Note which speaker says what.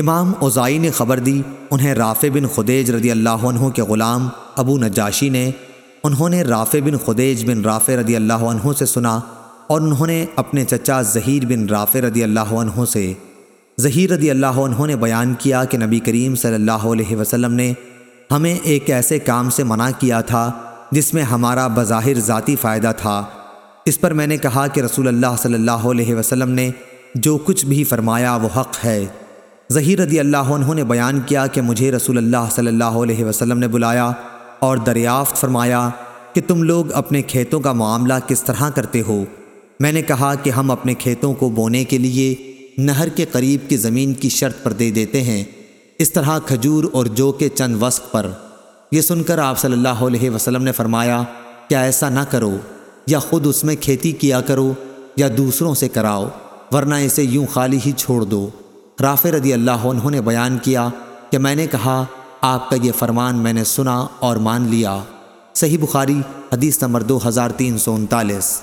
Speaker 1: امام اوزائی نے خبر دی، انہیں رافع بن خدیج رضی اللہ عنہ کے غلام ابو نجاشی نے، انہوں نے رافع بن خدیج بن رافع رضی اللہ عنہ سے سنا اور انہوں نے اپنے چچا ظہیر بن رافع رضی اللہ عنہ سے۔ ظہیر رضی اللہ عنہ نے بیان کیا کہ نبی کریم صلی اللہ علیہ وسلم نے ہمیں ایک ایسے کام سے منع کیا تھا جس میں ہمارا بظاہر ذاتی فائدہ تھا۔ اس پر میں نے کہا کہ رسول اللہ صلی اللہ علیہ وسلم نے جو کچھ بھی فرمایا وہ حق ہے۔ ظہیر رضی اللہ عنہ نے بیان کیا کہ مجھے رسول اللہ صلی اللہ علیہ وسلم نے بلایا اور دریافت فرمایا کہ تم لوگ اپنے کھیتوں کا معاملہ کس طرح کرتے ہو؟ میں نے کہا کہ ہم اپنے کھیتوں کو بونے کے لیے نہر کے قریب کی زمین کی شرط پر دے دیتے ہیں، اس طرح کھجور اور جو کے چند وسق پر۔ یہ سن کر آپ صلی اللہ علیہ وسلم نے فرمایا، کیا ایسا نہ کرو، یا خود اس میں کھیتی کیا کرو، یا دوسروں سے کراؤ، ورنہ اسے یوں خالی ہی چھوڑ دو۔ رافع رضی اللہ عنہ نے بیان کیا کہ میں نے کہا، آپ کا یہ فرمان میں نے سنا اور مان لیا۔ صحیح بخاری، حدیث نمبر دو ہزار تین سو انتالیس۔